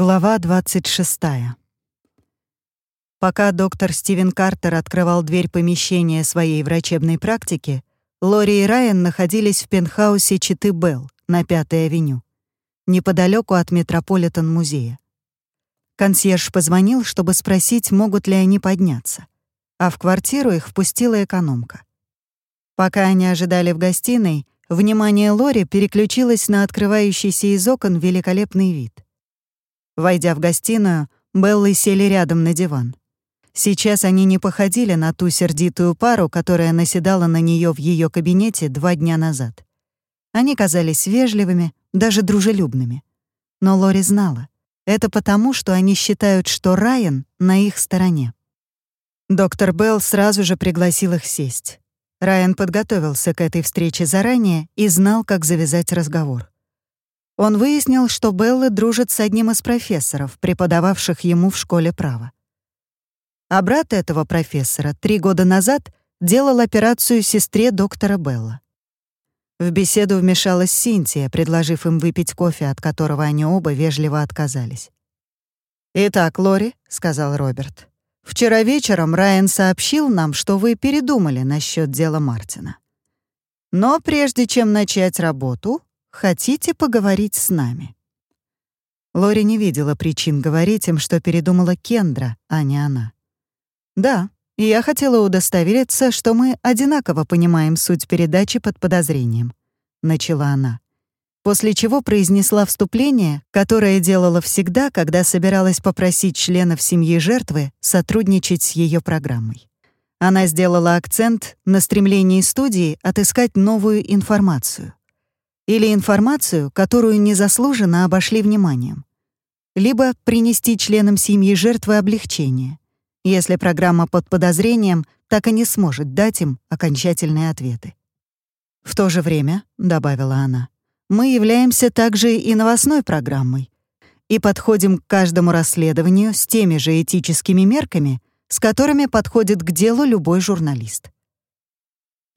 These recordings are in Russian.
Глава 26. Пока доктор Стивен Картер открывал дверь помещения своей врачебной практики, Лори и Райан находились в пентхаусе Читы Белл на Пятой авеню, неподалеку от Метрополитен-музея. Консьерж позвонил, чтобы спросить, могут ли они подняться, а в квартиру их впустила экономка. Пока они ожидали в гостиной, внимание Лори переключилось на открывающийся из окон великолепный вид — Войдя в гостиную, Беллы сели рядом на диван. Сейчас они не походили на ту сердитую пару, которая наседала на нее в ее кабинете два дня назад. Они казались вежливыми, даже дружелюбными. Но Лори знала. Это потому, что они считают, что Райан на их стороне. Доктор Белл сразу же пригласил их сесть. Райан подготовился к этой встрече заранее и знал, как завязать разговор. Он выяснил, что Белла дружит с одним из профессоров, преподававших ему в школе права. А брат этого профессора три года назад делал операцию сестре доктора Белла. В беседу вмешалась Синтия, предложив им выпить кофе, от которого они оба вежливо отказались. «Итак, Лори», — сказал Роберт, — «вчера вечером Райан сообщил нам, что вы передумали насчет дела Мартина. Но прежде чем начать работу, Хотите поговорить с нами?» Лори не видела причин говорить им, что передумала Кендра, а не она. «Да, я хотела удостовериться, что мы одинаково понимаем суть передачи под подозрением», — начала она. После чего произнесла вступление, которое делала всегда, когда собиралась попросить членов семьи жертвы сотрудничать с ее программой. Она сделала акцент на стремлении студии отыскать новую информацию или информацию, которую незаслуженно обошли вниманием, либо принести членам семьи жертвы облегчение, если программа под подозрением так и не сможет дать им окончательные ответы. В то же время, добавила она, мы являемся также и новостной программой и подходим к каждому расследованию с теми же этическими мерками, с которыми подходит к делу любой журналист.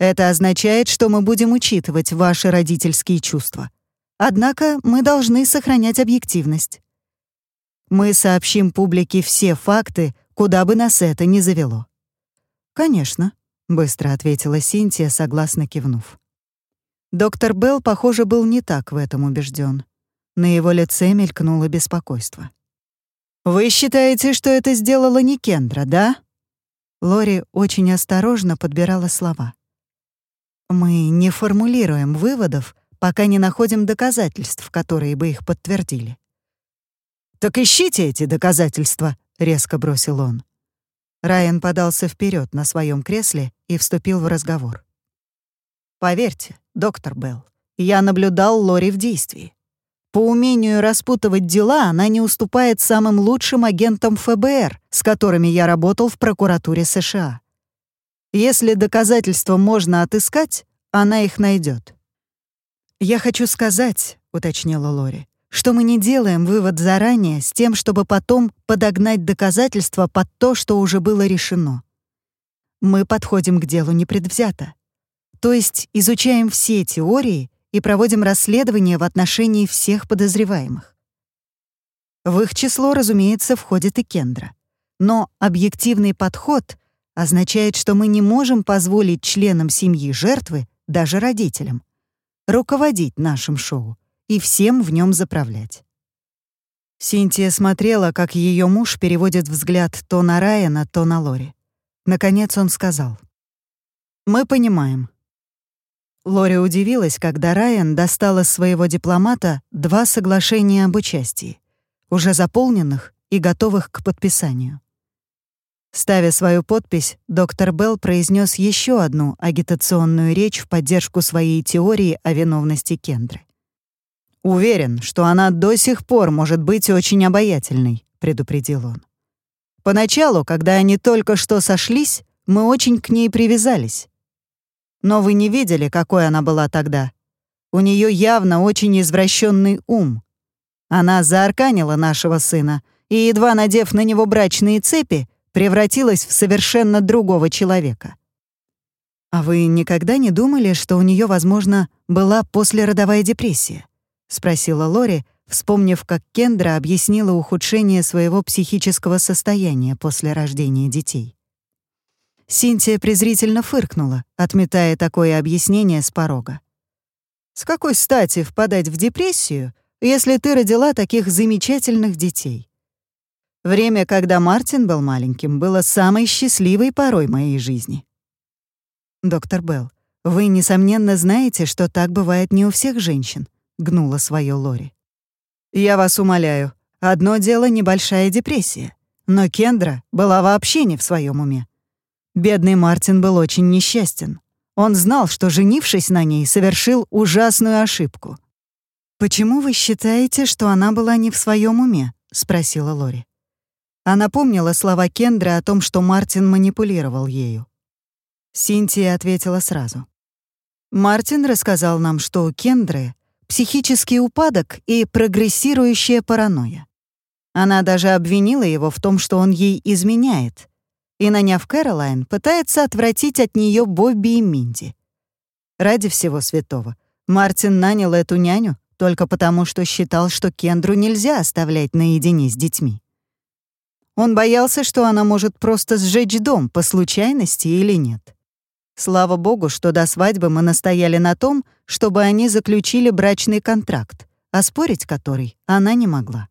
Это означает, что мы будем учитывать ваши родительские чувства. Однако мы должны сохранять объективность. Мы сообщим публике все факты, куда бы нас это ни завело. «Конечно», — быстро ответила Синтия, согласно кивнув. Доктор Белл, похоже, был не так в этом убежден. На его лице мелькнуло беспокойство. «Вы считаете, что это сделала не Кендра, да?» Лори очень осторожно подбирала слова. Мы не формулируем выводов, пока не находим доказательств, которые бы их подтвердили. «Так ищите эти доказательства», — резко бросил он. Райан подался вперед на своем кресле и вступил в разговор. «Поверьте, доктор Белл, я наблюдал Лори в действии. По умению распутывать дела она не уступает самым лучшим агентам ФБР, с которыми я работал в прокуратуре США. Если доказательства можно отыскать, она их найдет. «Я хочу сказать», — уточнила Лори, «что мы не делаем вывод заранее с тем, чтобы потом подогнать доказательства под то, что уже было решено. Мы подходим к делу непредвзято. То есть изучаем все теории и проводим расследование в отношении всех подозреваемых. В их число, разумеется, входит и Кендра. Но объективный подход означает, что мы не можем позволить членам семьи жертвы, даже родителям, руководить нашим шоу и всем в нем заправлять. Синтия смотрела, как ее муж переводит взгляд то на Райана, то на Лори. Наконец он сказал. «Мы понимаем». Лори удивилась, когда Райан достал из своего дипломата два соглашения об участии, уже заполненных и готовых к подписанию. Ставя свою подпись, доктор Белл произнес еще одну агитационную речь в поддержку своей теории о виновности Кендры. «Уверен, что она до сих пор может быть очень обаятельной», — предупредил он. «Поначалу, когда они только что сошлись, мы очень к ней привязались. Но вы не видели, какой она была тогда. У нее явно очень извращенный ум. Она заарканила нашего сына, и, едва надев на него брачные цепи, превратилась в совершенно другого человека. «А вы никогда не думали, что у нее, возможно, была послеродовая депрессия?» — спросила Лори, вспомнив, как Кендра объяснила ухудшение своего психического состояния после рождения детей. Синтия презрительно фыркнула, отметая такое объяснение с порога. «С какой стати впадать в депрессию, если ты родила таких замечательных детей?» Время, когда Мартин был маленьким, было самой счастливой порой моей жизни. «Доктор Белл, вы, несомненно, знаете, что так бывает не у всех женщин», — гнула свое Лори. «Я вас умоляю, одно дело — небольшая депрессия, но Кендра была вообще не в своем уме. Бедный Мартин был очень несчастен. Он знал, что, женившись на ней, совершил ужасную ошибку. «Почему вы считаете, что она была не в своем уме?» — спросила Лори. Она помнила слова Кендры о том, что Мартин манипулировал ею. Синтия ответила сразу. Мартин рассказал нам, что у Кендры психический упадок и прогрессирующая паранойя. Она даже обвинила его в том, что он ей изменяет, и, наняв Кэролайн, пытается отвратить от нее Бобби и Минди. Ради всего святого, Мартин нанял эту няню только потому, что считал, что Кендру нельзя оставлять наедине с детьми. Он боялся, что она может просто сжечь дом по случайности или нет. Слава богу, что до свадьбы мы настояли на том, чтобы они заключили брачный контракт, оспорить который она не могла.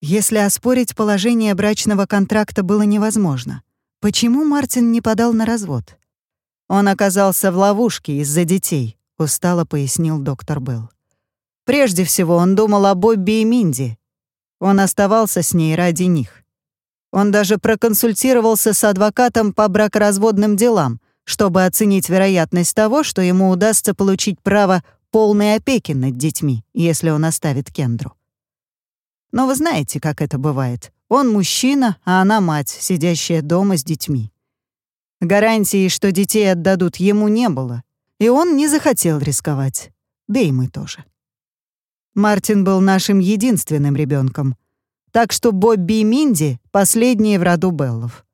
Если оспорить положение брачного контракта было невозможно, почему Мартин не подал на развод? Он оказался в ловушке из-за детей, устало пояснил доктор Белл. Прежде всего он думал о Бобби и Минди. Он оставался с ней ради них. Он даже проконсультировался с адвокатом по бракоразводным делам, чтобы оценить вероятность того, что ему удастся получить право полной опеки над детьми, если он оставит Кендру. Но вы знаете, как это бывает. Он мужчина, а она мать, сидящая дома с детьми. Гарантии, что детей отдадут ему, не было, и он не захотел рисковать. Да и мы тоже. Мартин был нашим единственным ребенком, так что Бобби и Минди — последние в роду Беллов.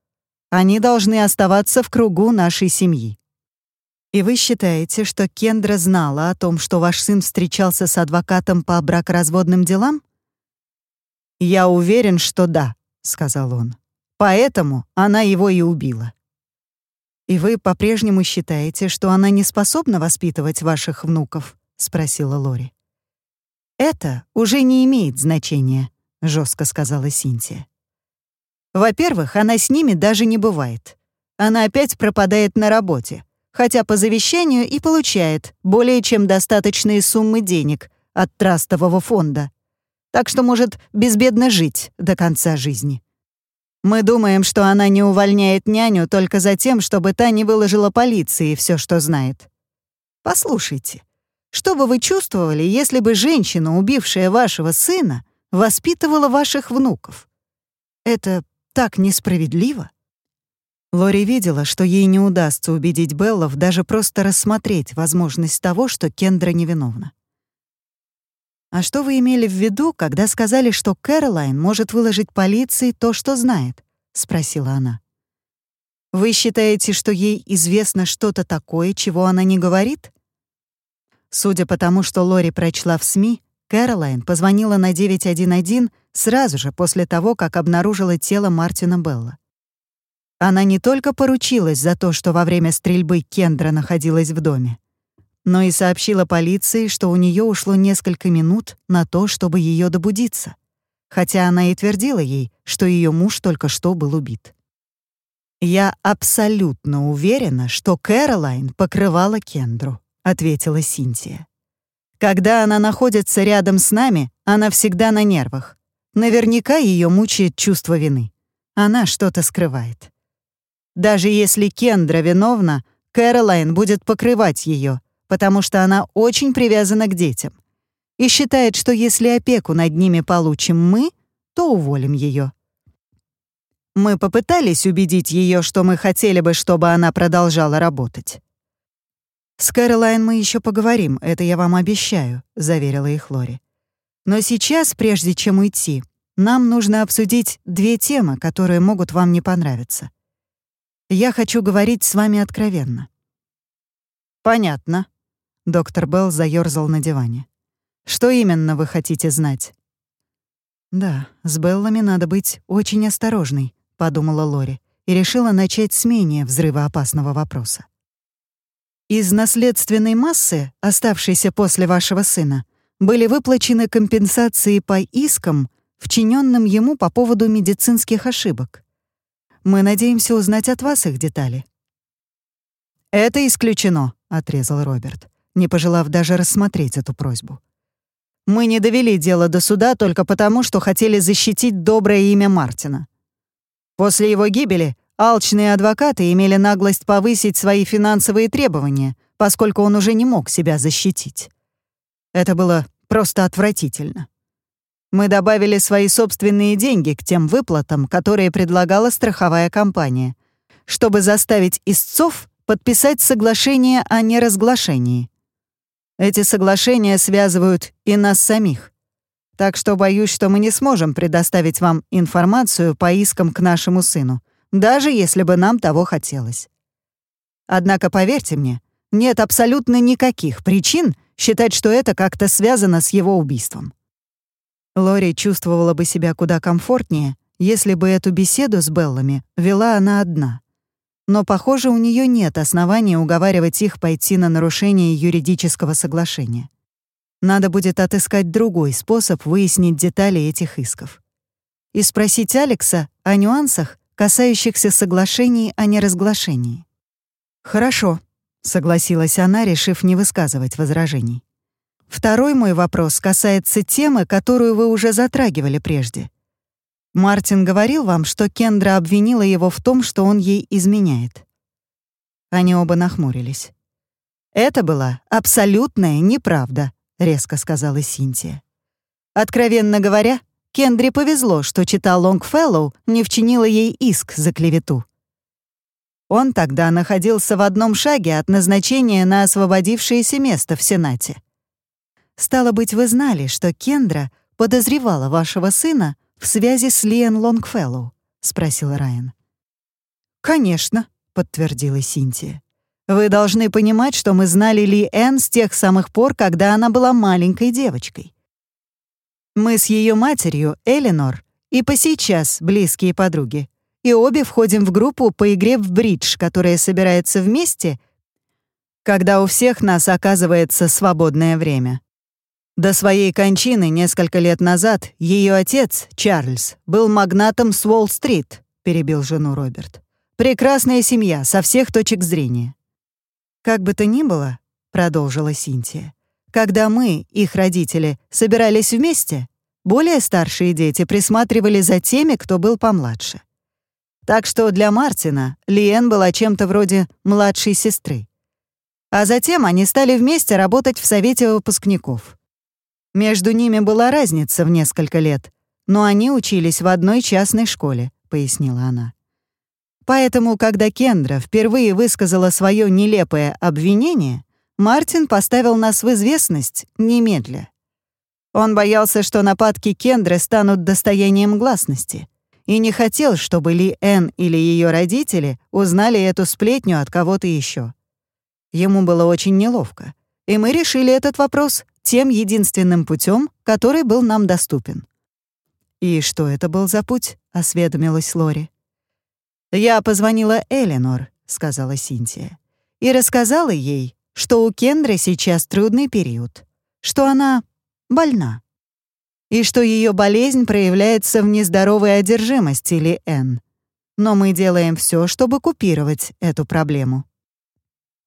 Они должны оставаться в кругу нашей семьи. И вы считаете, что Кендра знала о том, что ваш сын встречался с адвокатом по бракоразводным делам? «Я уверен, что да», — сказал он. «Поэтому она его и убила». «И вы по-прежнему считаете, что она не способна воспитывать ваших внуков?» — спросила Лори. «Это уже не имеет значения», — жестко сказала Синтия. «Во-первых, она с ними даже не бывает. Она опять пропадает на работе, хотя по завещанию и получает более чем достаточные суммы денег от трастового фонда, так что может безбедно жить до конца жизни. Мы думаем, что она не увольняет няню только за тем, чтобы та не выложила полиции все, что знает. Послушайте, что бы вы чувствовали, если бы женщина, убившая вашего сына, воспитывала ваших внуков. Это так несправедливо. Лори видела, что ей не удастся убедить Беллов даже просто рассмотреть возможность того, что Кендра невиновна. «А что вы имели в виду, когда сказали, что Кэролайн может выложить полиции то, что знает?» — спросила она. «Вы считаете, что ей известно что-то такое, чего она не говорит?» Судя по тому, что Лори прочла в СМИ, Кэролайн позвонила на 911 сразу же после того, как обнаружила тело Мартина Белла. Она не только поручилась за то, что во время стрельбы Кендра находилась в доме, но и сообщила полиции, что у нее ушло несколько минут на то, чтобы ее добудиться, хотя она и твердила ей, что ее муж только что был убит. «Я абсолютно уверена, что Кэролайн покрывала Кендру», — ответила Синтия. Когда она находится рядом с нами, она всегда на нервах. Наверняка ее мучает чувство вины. Она что-то скрывает. Даже если Кендра виновна, Кэролайн будет покрывать ее, потому что она очень привязана к детям. И считает, что если опеку над ними получим мы, то уволим ее. Мы попытались убедить ее, что мы хотели бы, чтобы она продолжала работать. «С Кэролайн мы еще поговорим, это я вам обещаю», — заверила их Лори. «Но сейчас, прежде чем уйти, нам нужно обсудить две темы, которые могут вам не понравиться. Я хочу говорить с вами откровенно». «Понятно», — доктор Белл заёрзал на диване. Что именно вы хотите знать?» «Да, с Беллами надо быть очень осторожной», — подумала Лори и решила начать с менее взрывоопасного вопроса. Из наследственной массы, оставшейся после вашего сына, были выплачены компенсации по искам, вчиненным ему по поводу медицинских ошибок. Мы надеемся узнать от вас их детали. «Это исключено», — отрезал Роберт, не пожелав даже рассмотреть эту просьбу. «Мы не довели дело до суда только потому, что хотели защитить доброе имя Мартина. После его гибели Алчные адвокаты имели наглость повысить свои финансовые требования, поскольку он уже не мог себя защитить. Это было просто отвратительно. Мы добавили свои собственные деньги к тем выплатам, которые предлагала страховая компания, чтобы заставить истцов подписать соглашение о неразглашении. Эти соглашения связывают и нас самих. Так что боюсь, что мы не сможем предоставить вам информацию по искам к нашему сыну, даже если бы нам того хотелось. Однако, поверьте мне, нет абсолютно никаких причин считать, что это как-то связано с его убийством. Лори чувствовала бы себя куда комфортнее, если бы эту беседу с Беллами вела она одна. Но, похоже, у нее нет основания уговаривать их пойти на нарушение юридического соглашения. Надо будет отыскать другой способ выяснить детали этих исков. И спросить Алекса о нюансах, касающихся соглашений о неразглашении. «Хорошо», — согласилась она, решив не высказывать возражений. «Второй мой вопрос касается темы, которую вы уже затрагивали прежде. Мартин говорил вам, что Кендра обвинила его в том, что он ей изменяет». Они оба нахмурились. «Это была абсолютная неправда», — резко сказала Синтия. «Откровенно говоря, Кендре повезло, что чета Лонгфеллоу не вчинила ей иск за клевету. Он тогда находился в одном шаге от назначения на освободившееся место в Сенате. Стало быть, вы знали, что Кендра подозревала вашего сына в связи с Лиэн Лонгфеллоу? спросил Райан. «Конечно», — подтвердила Синтия. «Вы должны понимать, что мы знали Ли Энн с тех самых пор, когда она была маленькой девочкой. Мы с ее матерью, Эленор, и по сейчас близкие подруги. И обе входим в группу по игре в бридж, которая собирается вместе, когда у всех нас оказывается свободное время. До своей кончины несколько лет назад ее отец, Чарльз, был магнатом с Уолл-стрит, перебил жену Роберт. Прекрасная семья со всех точек зрения. Как бы то ни было, продолжила Синтия, когда мы, их родители, собирались вместе, более старшие дети присматривали за теми, кто был помладше. Так что для Мартина Лиэн была чем-то вроде младшей сестры. А затем они стали вместе работать в Совете выпускников. Между ними была разница в несколько лет, но они учились в одной частной школе, пояснила она. Поэтому, когда Кендра впервые высказала свое нелепое обвинение, Мартин поставил нас в известность немедля. Он боялся, что нападки Кендры станут достоянием гласности, и не хотел, чтобы Ли Эн или ее родители узнали эту сплетню от кого-то еще. Ему было очень неловко, и мы решили этот вопрос тем единственным путем, который был нам доступен. «И что это был за путь?» — осведомилась Лори. «Я позвонила Эленор», — сказала Синтия, «и рассказала ей, что у Кендры сейчас трудный период, что она больна, и что ее болезнь проявляется в нездоровой одержимости или Н. Но мы делаем все, чтобы купировать эту проблему.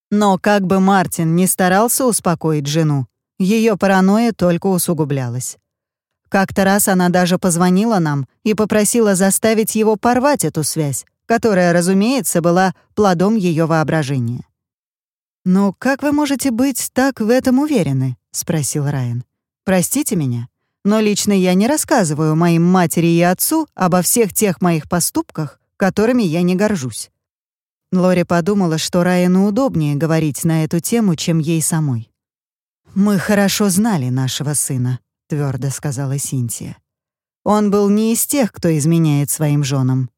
Но как бы Мартин не старался успокоить жену, ее паранойя только усугублялась. Как-то раз она даже позвонила нам и попросила заставить его порвать эту связь, которая, разумеется, была плодом ее воображения. «Но как вы можете быть так в этом уверены?» — спросил Райан. «Простите меня, но лично я не рассказываю моим матери и отцу обо всех тех моих поступках, которыми я не горжусь». Лори подумала, что Райану удобнее говорить на эту тему, чем ей самой. «Мы хорошо знали нашего сына», — твердо сказала Синтия. «Он был не из тех, кто изменяет своим женам.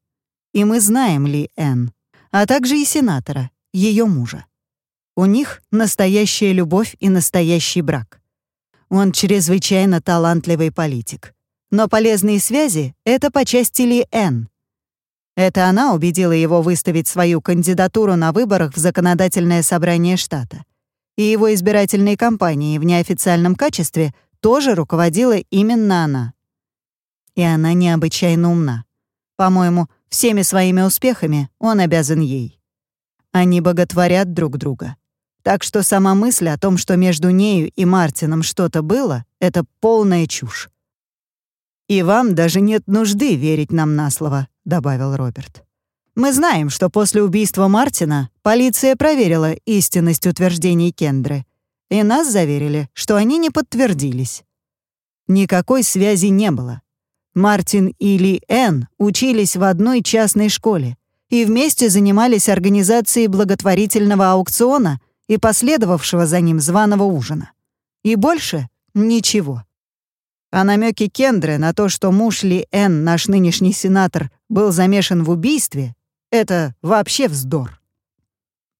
И мы знаем Ли Энн, а также и сенатора, ее мужа. У них настоящая любовь и настоящий брак. Он чрезвычайно талантливый политик. Но полезные связи — это по части Ли Эн. Это она убедила его выставить свою кандидатуру на выборах в законодательное собрание штата. И его избирательной кампанией в неофициальном качестве тоже руководила именно она. И она необычайно умна. По-моему, всеми своими успехами он обязан ей. Они боготворят друг друга. Так что сама мысль о том, что между нею и Мартином что-то было, — это полная чушь. «И вам даже нет нужды верить нам на слово», — добавил Роберт. «Мы знаем, что после убийства Мартина полиция проверила истинность утверждений Кендры, и нас заверили, что они не подтвердились. Никакой связи не было. Мартин и Ли Эн учились в одной частной школе и вместе занимались организацией благотворительного аукциона и последовавшего за ним званого ужина. И больше ничего. А намеки Кендры на то, что муж Ли Эн, наш нынешний сенатор, был замешан в убийстве, это вообще вздор.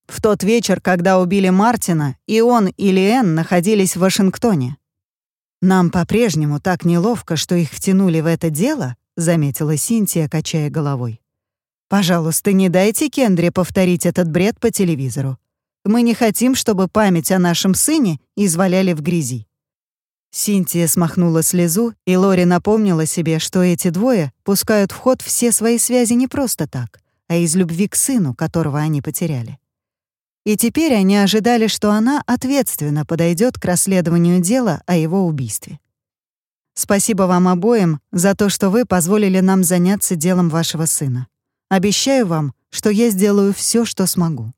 В тот вечер, когда убили Мартина, и он, и Ли Эн находились в Вашингтоне. «Нам по-прежнему так неловко, что их втянули в это дело», — заметила Синтия, качая головой. «Пожалуйста, не дайте Кендре повторить этот бред по телевизору. Мы не хотим, чтобы память о нашем сыне изваляли в грязи». Синтия смахнула слезу, и Лори напомнила себе, что эти двое пускают в ход все свои связи не просто так, а из любви к сыну, которого они потеряли. И теперь они ожидали, что она ответственно подойдет к расследованию дела о его убийстве. «Спасибо вам обоим за то, что вы позволили нам заняться делом вашего сына. Обещаю вам, что я сделаю все, что смогу».